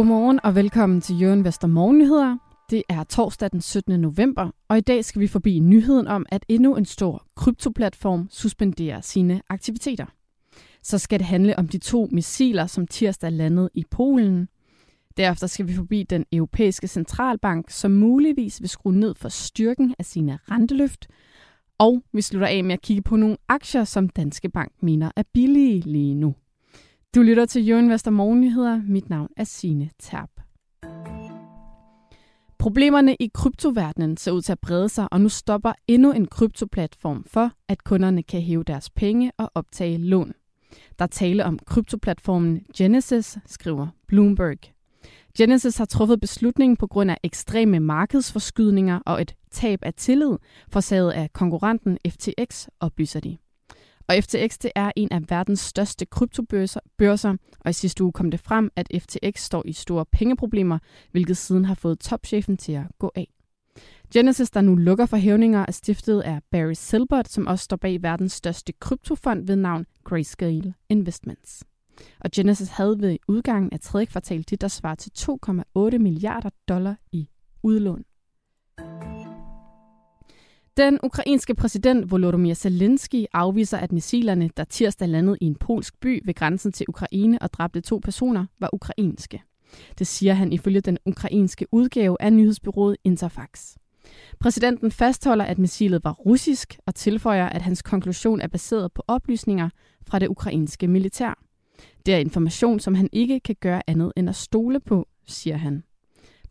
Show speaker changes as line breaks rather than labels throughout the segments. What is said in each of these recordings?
Godmorgen og velkommen til Jørgen Vester Morgennyheder. Det er torsdag den 17. november, og i dag skal vi forbi nyheden om, at endnu en stor kryptoplatform suspenderer sine aktiviteter. Så skal det handle om de to missiler, som tirsdag landede i Polen. Derefter skal vi forbi den europæiske centralbank, som muligvis vil skrue ned for styrken af sine renteløft. Og vi slutter af med at kigge på nogle aktier, som Danske Bank mener er billige lige nu. Du lytter til Jørgen Vester Morgennyheder. Mit navn er Sine Terp. Problemerne i kryptoverdenen ser ud til at brede sig, og nu stopper endnu en kryptoplatform for, at kunderne kan hæve deres penge og optage lån. Der tale om kryptoplatformen Genesis, skriver Bloomberg. Genesis har truffet beslutningen på grund af ekstreme markedsforskydninger og et tab af tillid, forsaget af konkurrenten FTX, oplyser de. Og FTX det er en af verdens største kryptobørser, børser, og i sidste uge kom det frem, at FTX står i store pengeproblemer, hvilket siden har fået topchefen til at gå af. Genesis, der nu lukker for hævninger, er stiftet af Barry Silbert, som også står bag verdens største kryptofond ved navn Grayscale Investments. Og Genesis havde ved udgangen af tredje kvartal det, der svarer til 2,8 milliarder dollar i udlån. Den ukrainske præsident Volodymyr Zelensky afviser, at missilerne, der tirsdag landede i en polsk by ved grænsen til Ukraine og dræbte to personer, var ukrainske. Det siger han ifølge den ukrainske udgave af nyhedsbyrået Interfax. Præsidenten fastholder, at missilet var russisk og tilføjer, at hans konklusion er baseret på oplysninger fra det ukrainske militær. Det er information, som han ikke kan gøre andet end at stole på, siger han.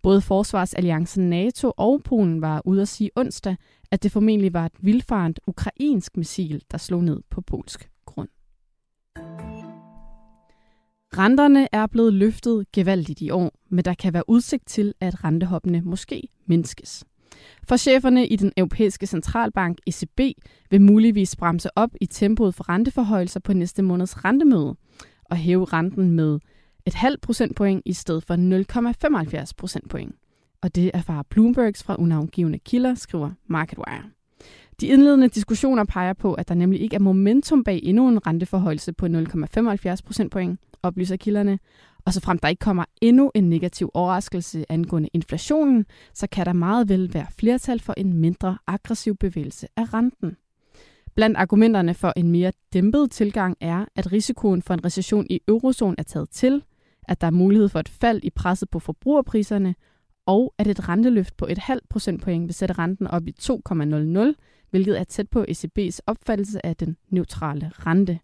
Både Forsvarsalliancen NATO og Polen var ude at sige onsdag, at det formentlig var et vildfarent ukrainsk missil, der slog ned på polsk grund. Renterne er blevet løftet gevaldigt i år, men der kan være udsigt til, at rentehoppene måske mindskes. For cheferne i den europæiske centralbank ECB vil muligvis bremse op i tempoet for renteforhøjelser på næste måneds rentemøde og hæve renten med et halvt procentpoint i stedet for 0,75 procentpoint. Og det erfarer Bloombergs fra unavngivende kilder, skriver MarketWire. De indledende diskussioner peger på, at der nemlig ikke er momentum bag endnu en renteforhøjelse på 0,75 procentpoint, oplyser kilderne. Og så frem der ikke kommer endnu en negativ overraskelse angående inflationen, så kan der meget vel være flertal for en mindre aggressiv bevægelse af renten. Blandt argumenterne for en mere dæmpet tilgang er, at risikoen for en recession i eurozonen er taget til, at der er mulighed for et fald i presset på forbrugerpriserne, og at et renteløft på et halvt procentpoint vil sætte renten op i 2,00, hvilket er tæt på ECB's opfattelse af den neutrale rente.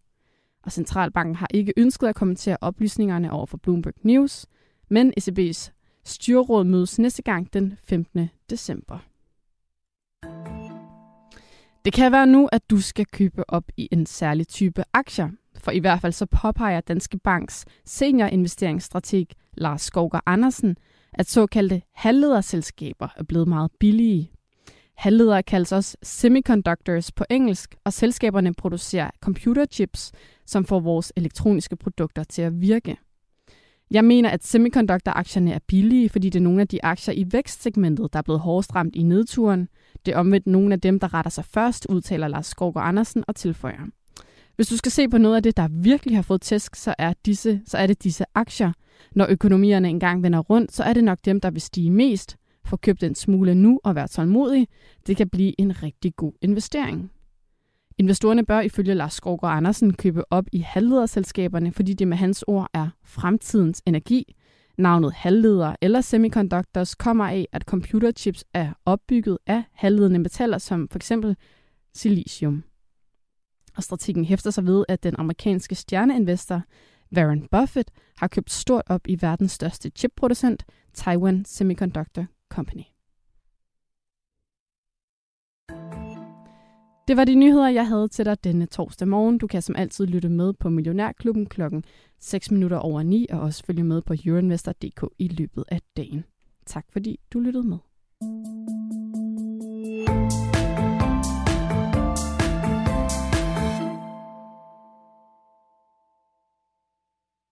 Og Centralbanken har ikke ønsket at kommentere oplysningerne over for Bloomberg News, men ECB's styrråd mødes næste gang den 15. december. Det kan være nu, at du skal købe op i en særlig type aktier. For i hvert fald så påpeger Danske Banks seniorinvesteringsstrateg Lars Skovgaard Andersen, at såkaldte halvlederselskaber er blevet meget billige. Halvledere kaldes også semiconductors på engelsk, og selskaberne producerer computerchips, som får vores elektroniske produkter til at virke. Jeg mener, at semiconductor-aktierne er billige, fordi det er nogle af de aktier i vækstsegmentet, der er blevet hårdest ramt i nedturen. Det er omvendt nogle af dem, der retter sig først, udtaler Lars Skovgaard Andersen og tilføjer. Hvis du skal se på noget af det, der virkelig har fået tæsk, så er, disse, så er det disse aktier. Når økonomierne engang vender rundt, så er det nok dem, der vil stige mest. Få købt en smule nu og være tålmodig. Det kan blive en rigtig god investering. Investorerne bør ifølge Lars Skovgaard Andersen købe op i halvlederselskaberne, fordi det med hans ord er fremtidens energi. Navnet halvleder eller semiconductors kommer af, at computerchips er opbygget af halvledende metaller som f.eks. silicium. Og strategien hæfter sig ved, at den amerikanske stjerneinvestor Warren Buffett har købt stort op i verdens største chipproducent, Taiwan Semiconductor Company. Det var de nyheder, jeg havde til dig denne torsdag morgen. Du kan som altid lytte med på Millionærklubben klokken 6 minutter over 9, og også følge med på euroinvestor.dk i løbet af dagen. Tak fordi du lyttede med.